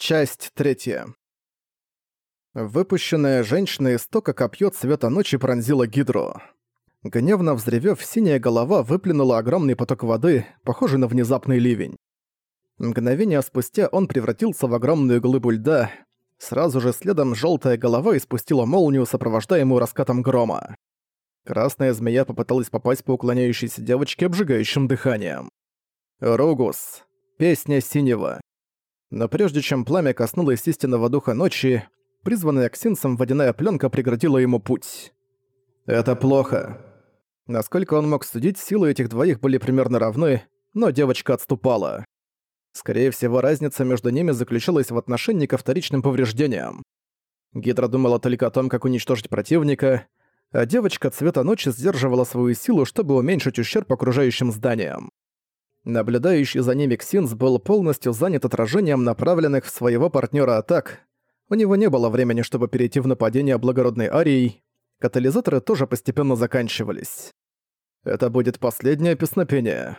Часть третья. Выпущенная женщина из тока копьё цвета ночи пронзила гидру. Гневно взревев, синяя голова выплюнула огромный поток воды, похожий на внезапный ливень. Мгновение спустя он превратился в огромную глыбу льда. Сразу же следом желтая голова испустила молнию, сопровождаемую раскатом грома. Красная змея попыталась попасть по уклоняющейся девочке обжигающим дыханием. Ругус. Песня синего. Но прежде чем пламя коснулось истинного духа ночи, призванная Ксинсом водяная пленка преградила ему путь. Это плохо. Насколько он мог судить, силы этих двоих были примерно равны, но девочка отступала. Скорее всего, разница между ними заключалась в отношении ко вторичным повреждениям. Гидра думала только о том, как уничтожить противника, а девочка цвета ночи сдерживала свою силу, чтобы уменьшить ущерб окружающим зданиям. Наблюдающий за ними Ксинс был полностью занят отражением направленных в своего партнера атак. У него не было времени, чтобы перейти в нападение благородной арией. Катализаторы тоже постепенно заканчивались. Это будет последнее песнопение.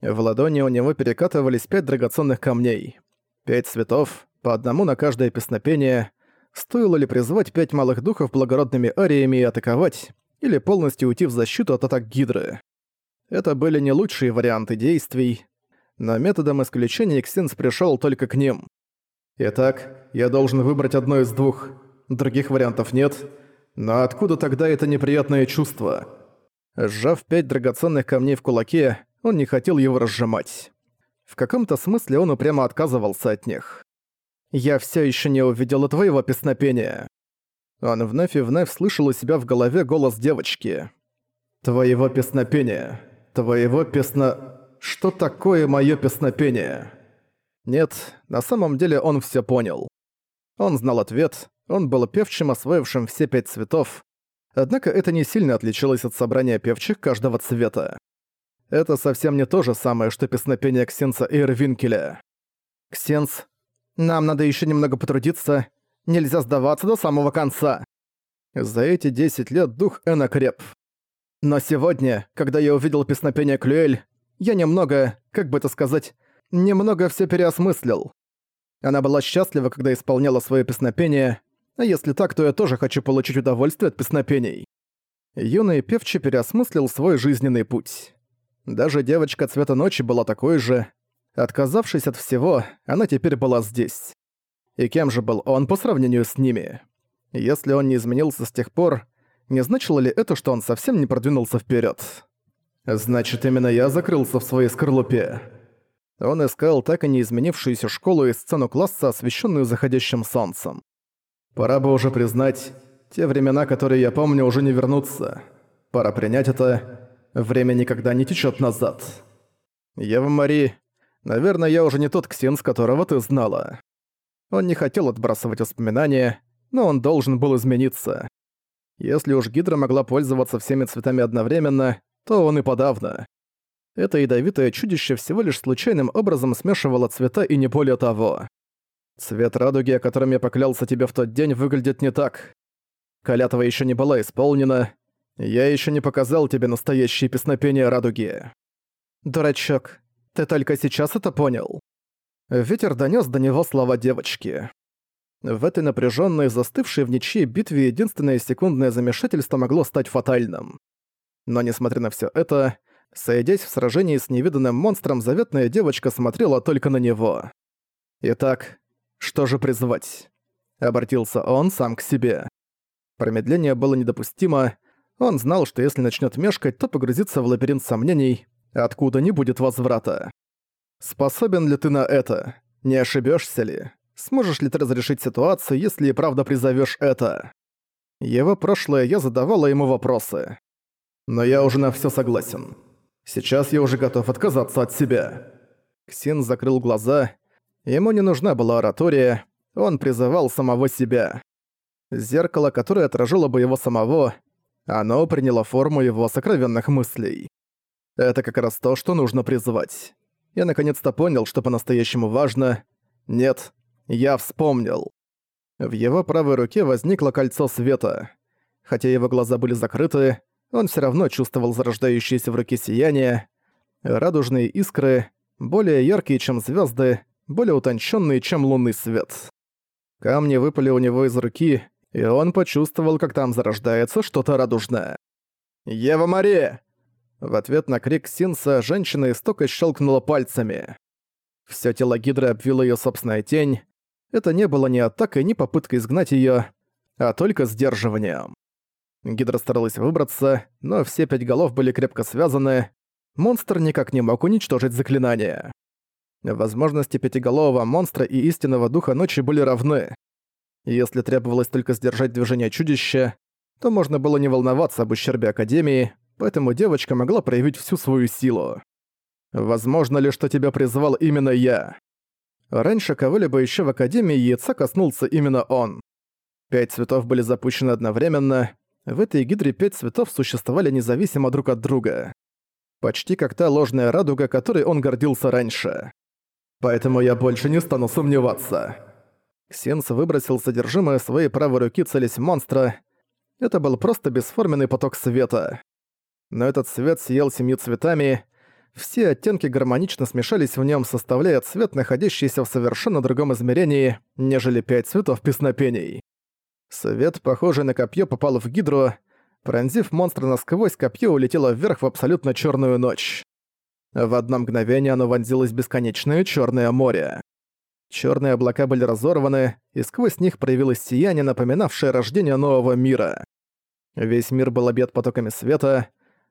В ладони у него перекатывались пять драгоценных камней. Пять цветов, по одному на каждое песнопение. Стоило ли призвать пять малых духов благородными ариями и атаковать, или полностью уйти в защиту от атак Гидры? Это были не лучшие варианты действий, но методом исключения Ксенс пришёл только к ним. Итак, я должен выбрать одно из двух. Других вариантов нет. Но откуда тогда это неприятное чувство? Сжав пять драгоценных камней в кулаке, он не хотел его разжимать. В каком-то смысле он упрямо отказывался от них. «Я всё ещё не увидела твоего песнопения». Он вновь и вновь слышал у себя в голове голос девочки. «Твоего песнопения» твоего песно... Что такое моё песнопение? Нет, на самом деле он всё понял. Он знал ответ, он был певчим, освоившим все пять цветов, однако это не сильно отличалось от собрания певчих каждого цвета. Это совсем не то же самое, что песнопение Ксенса Эйрвинкеля. «Ксенс, нам надо ещё немного потрудиться, нельзя сдаваться до самого конца». За эти 10 лет дух Эна креп. Но сегодня, когда я увидел песнопение Клюэль, я немного, как бы это сказать, немного все переосмыслил. Она была счастлива, когда исполняла свое песнопение, а если так, то я тоже хочу получить удовольствие от песнопений. Юный певчий переосмыслил свой жизненный путь. Даже девочка цвета ночи была такой же. Отказавшись от всего, она теперь была здесь. И кем же был он по сравнению с ними? Если он не изменился с тех пор, не значило ли это, что он совсем не продвинулся вперед? Значит, именно я закрылся в своей скорлупе. Он искал так и не изменившуюся школу и сцену класса, освещенную заходящим солнцем. Пора бы уже признать, те времена, которые я помню, уже не вернутся. Пора принять это. Время никогда не течет назад. Ева Мари, наверное, я уже не тот Ксенс, которого ты знала. Он не хотел отбрасывать воспоминания, но он должен был измениться. Если уж Гидра могла пользоваться всеми цветами одновременно, то он и подавно. Это ядовитое чудище всего лишь случайным образом смешивало цвета и не более того. Цвет радуги, о котором я поклялся тебе в тот день, выглядит не так. Калятва еще не была исполнена. Я еще не показал тебе настоящее песнопение радуги. Дурачок, ты только сейчас это понял. Ветер донес до него слова девочки. В этой напряженной, застывшей в ничьей битве единственное секундное замешательство могло стать фатальным. Но несмотря на все это, сойдясь в сражении с невиданным монстром, заветная девочка смотрела только на него. «Итак, что же призвать?» Обратился он сам к себе. Промедление было недопустимо. Он знал, что если начнет мешкать, то погрузится в лабиринт сомнений, откуда не будет возврата. «Способен ли ты на это? Не ошибешься ли?» Сможешь ли ты разрешить ситуацию, если и правда призовешь это? Его прошлое я задавала ему вопросы. Но я уже на все согласен. Сейчас я уже готов отказаться от себя. Ксин закрыл глаза. Ему не нужна была оратория, он призывал самого себя. Зеркало, которое отражало бы его самого, оно приняло форму его сокровенных мыслей. Это как раз то, что нужно призывать. Я наконец-то понял, что по-настоящему важно. Нет, я вспомнил. В его правой руке возникло кольцо света. Хотя его глаза были закрыты, он все равно чувствовал зарождающееся в руке сияние. Радужные искры, более яркие, чем звезды, более утонченные, чем лунный свет. Камни выпали у него из руки, и он почувствовал, как там зарождается что-то радужное. «Ева Мария!» В ответ на крик Синса женщина истоко щелкнула пальцами. Всё тело Гидры обвила её собственная тень. Это не было ни атакой, ни попыткой изгнать её, а только сдерживанием. Гидра старалась выбраться, но все пять голов были крепко связаны. Монстр никак не мог уничтожить заклинание. Возможности пятиголового монстра и истинного духа ночи были равны. Если требовалось только сдержать движение чудища, то можно было не волноваться об ущербе Академии, поэтому девочка могла проявить всю свою силу. Возможно ли, что тебя призвал именно я? Раньше кого-либо еще в Академии яйца коснулся именно он. Пять цветов были запущены одновременно. В этой гидре пять цветов существовали независимо друг от друга. Почти как та ложная радуга, которой он гордился раньше. Поэтому я больше не стану сомневаться. Сенс выбросил содержимое своей правой руки целясь монстра. Это был просто бесформенный поток света. Но этот свет сиял семью цветами, все оттенки гармонично смешались в нем, составляя цвет, находящийся в совершенно другом измерении, нежели пять цветов песнопений. Свет, похожий на копье, попал в гидру. Пронзив монстра насквозь, копье улетело вверх в абсолютно черную ночь. В одно мгновение оно вонзилось в бесконечное черное море. Черные облака были разорваны, и сквозь них проявилось сияние, напоминавшее рождение нового мира. Весь мир был объят потоками света,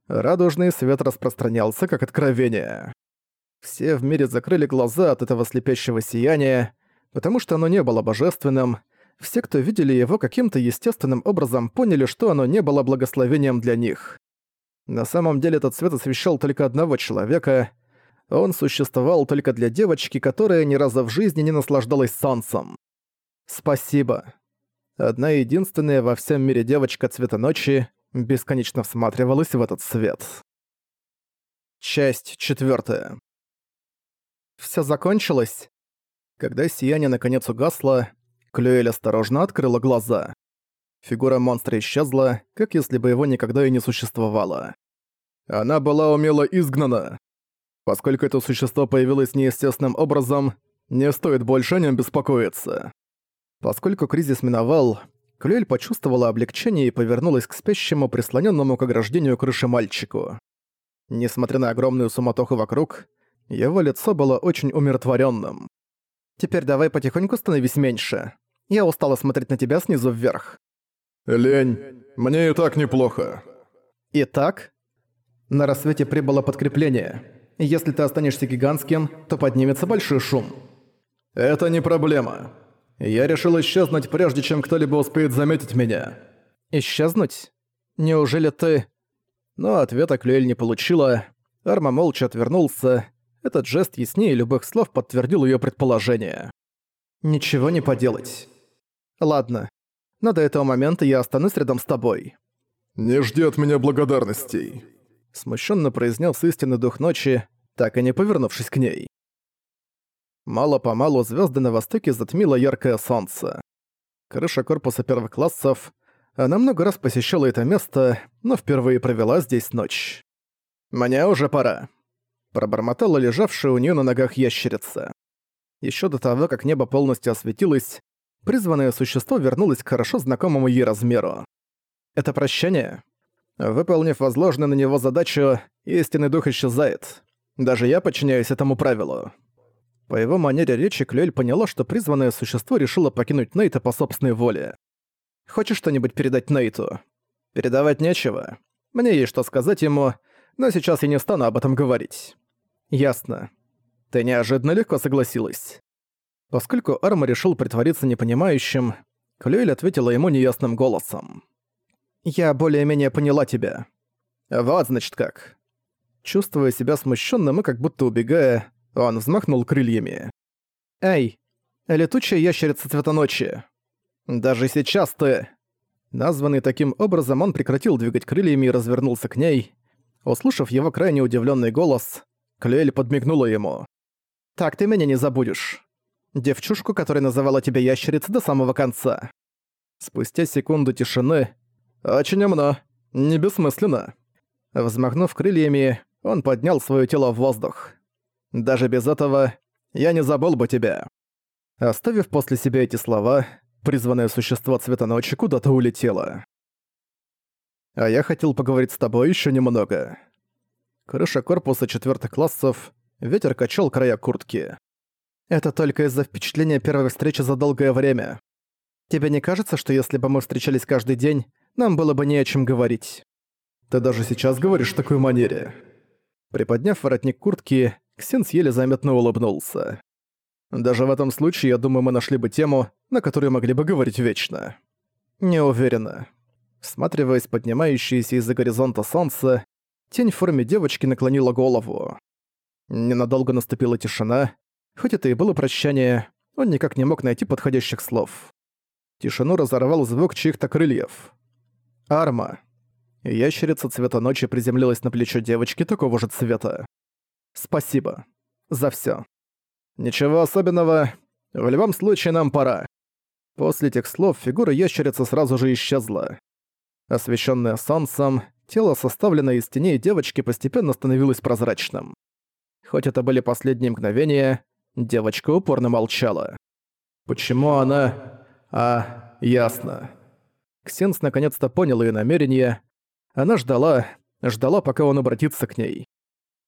радужный свет распространялся как откровение. Все в мире закрыли глаза от этого слепящего сияния, потому что оно не было божественным, все, кто видели его каким-то естественным образом, поняли, что оно не было благословением для них. На самом деле этот свет освещал только одного человека. Он существовал только для девочки, которая ни разу в жизни не наслаждалась солнцем. Спасибо. Одна единственная во всем мире девочка цвета ночи бесконечно всматривалась в этот свет. Часть четвертая. Все закончилось. Когда сияние наконец угасло, Клюэль осторожно открыла глаза. Фигура монстра исчезла, как если бы его никогда и не существовало. Она была умело изгнана. Поскольку это существо появилось неестественным образом, не стоит больше о нем беспокоиться. Поскольку кризис миновал, Клюэль почувствовала облегчение и повернулась к спящему, прислоненному к ограждению крыши мальчику. Несмотря на огромную суматоху вокруг, его лицо было очень умиротворенным. «Теперь давай потихоньку становись меньше. Я устала смотреть на тебя снизу вверх». «Лень, мне и так неплохо». «Итак?» На рассвете прибыло подкрепление. Если ты останешься гигантским, то поднимется большой шум. «Это не проблема. Я решил исчезнуть, прежде чем кто-либо успеет заметить меня». «Исчезнуть? Неужели ты...» Но ответа Клюэль не получила. Арма молча отвернулся. Этот жест яснее любых слов подтвердил её предположение. «Ничего не поделать». Ладно, но до этого момента я останусь рядом с тобой. Не жди от меня благодарностей. Смущенно произнес истинный дух ночи, так и не повернувшись к ней. Мало-помалу звезды на востоке затмило яркое солнце. Крыша корпуса первых. Она много раз посещала это место, но впервые провела здесь ночь. «Мне уже пора», — пробормотала лежавшая у нее на ногах ящерица. Еще до того, как небо полностью осветилось, призванное существо вернулось к хорошо знакомому ей размеру. Это прощание. Выполнив возложенную на него задачу, истинный дух исчезает. Даже я подчиняюсь этому правилу. По его манере речи Клюэль поняла, что призванное существо решило покинуть Нейта по собственной воле. «Хочешь что-нибудь передать Нейту?» «Передавать нечего. Мне есть что сказать ему, но сейчас я не стану об этом говорить». «Ясно. Ты неожиданно легко согласилась». Поскольку Арма решил притвориться непонимающим, Клюэль ответила ему неясным голосом. «Я более-менее поняла тебя». «Вот, значит, как». Чувствуя себя смущенным и как будто убегая, он взмахнул крыльями. «Эй, летучая ящерица цвета ночи! Даже сейчас ты...» Названный таким образом, он прекратил двигать крыльями и развернулся к ней. Услышав его крайне удивленный голос, Клюэль подмигнула ему. «Так ты меня не забудешь» девчушку, которая называла тебя ящерицей до самого конца. Спустя секунду тишины «Очень умно, не бессмысленно». Взмахнув крыльями, он поднял свое тело в воздух. Даже без этого я не забыл бы тебя». Оставив после себя эти слова, призванное существо цвета ночи куда-то улетело. «А я хотел поговорить с тобой еще немного». Крыша корпуса четвертых классов, ветер качал края куртки. «Это только из-за впечатления первой встречи за долгое время. Тебе не кажется, что если бы мы встречались каждый день, нам было бы не о чем говорить?» «Ты даже сейчас говоришь в такой манере». Приподняв воротник куртки, Ксенс еле заметно улыбнулся. «Даже в этом случае, я думаю, мы нашли бы тему, на которую могли бы говорить вечно». «Не уверена». Всматриваясь поднимающееся из-за горизонта солнце, тень в форме девочки наклонила голову. Ненадолго наступила тишина. Хоть это и было прощание, он никак не мог найти подходящих слов. Тишину разорвал звук чьих-то крыльев. Арма. Ящерица цвета ночи приземлилась на плечо девочки такого же цвета. Спасибо. За всё. Ничего особенного. В любом случае нам пора. После этих слов фигура ящерицы сразу же исчезла. Освещенное солнцем, тело, составленное из теней девочки, постепенно становилось прозрачным. Хоть это были последние мгновения, девочка упорно молчала. Почему она... А, ясно. Ксенс наконец-то понял ее намерение. Она ждала, ждала, пока он обратится к ней.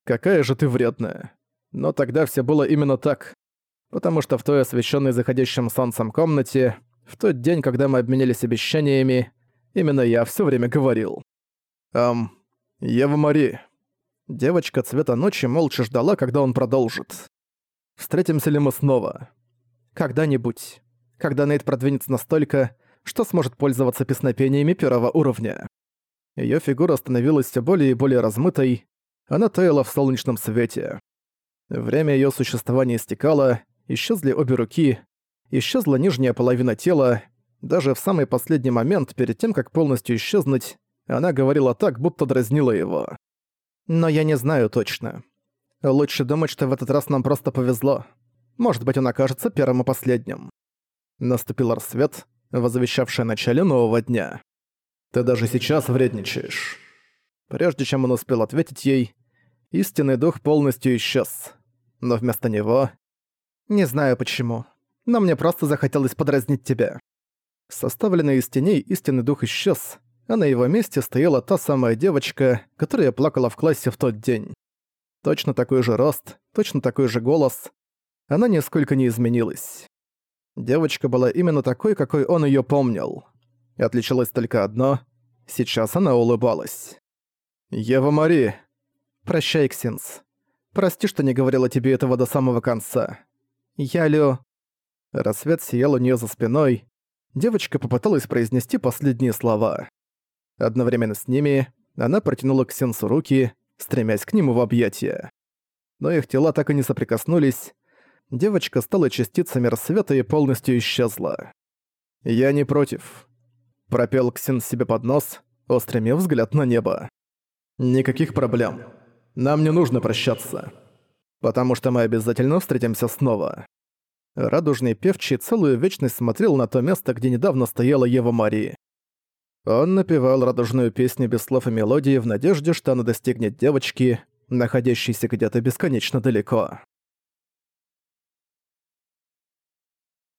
«Какая же ты вредная». Но тогда все было именно так. Потому что в той освещенной заходящим солнцем комнате, в тот день, когда мы обменялись обещаниями, именно я все время говорил. «Эм, Ева Мари». Девочка цвета ночи молча ждала, когда он продолжит. «Встретимся ли мы снова?» «Когда-нибудь» когда Нейт продвинется настолько, что сможет пользоваться песнопениями первого уровня. Её фигура становилась всё более и более размытой, она таяла в солнечном свете. Время её существования истекало, исчезли обе руки, исчезла нижняя половина тела, даже в самый последний момент, перед тем, как полностью исчезнуть, она говорила так, будто дразнила его. «Но я не знаю точно. Лучше думать, что в этот раз нам просто повезло. Может быть, он окажется первым и последним». Наступил рассвет, возвещавший начале нового дня. «Ты даже сейчас вредничаешь». Прежде чем он успел ответить ей, истинный дух полностью исчез. Но вместо него... «Не знаю почему, но мне просто захотелось подразнить тебя». Составленный из теней истинный дух исчез, а на его месте стояла та самая девочка, которая плакала в классе в тот день. Точно такой же рост, точно такой же голос. Она нисколько не изменилась. Девочка была именно такой, какой он её помнил. И отличалось только одно — сейчас она улыбалась. «Ева Мари!» «Прощай, Ксенс. Прости, что не говорила тебе этого до самого конца. Я Лё...» Рассвет сиял у неё за спиной. Девочка попыталась произнести последние слова. Одновременно с ними она протянула к Сенсу руки, стремясь к нему в объятия. Но их тела так и не соприкоснулись, девочка стала частицами рассвета и полностью исчезла. «Я не против», — пропел Ксен себе под нос, устремив взгляд на небо. «Никаких проблем. Нам не нужно прощаться. Потому что мы обязательно встретимся снова». Радужный певчий целую вечность смотрел на то место, где недавно стояла Ева Марии. Он напевал радужную песню без слов и мелодии в надежде, что она достигнет девочки, находящейся где-то бесконечно далеко.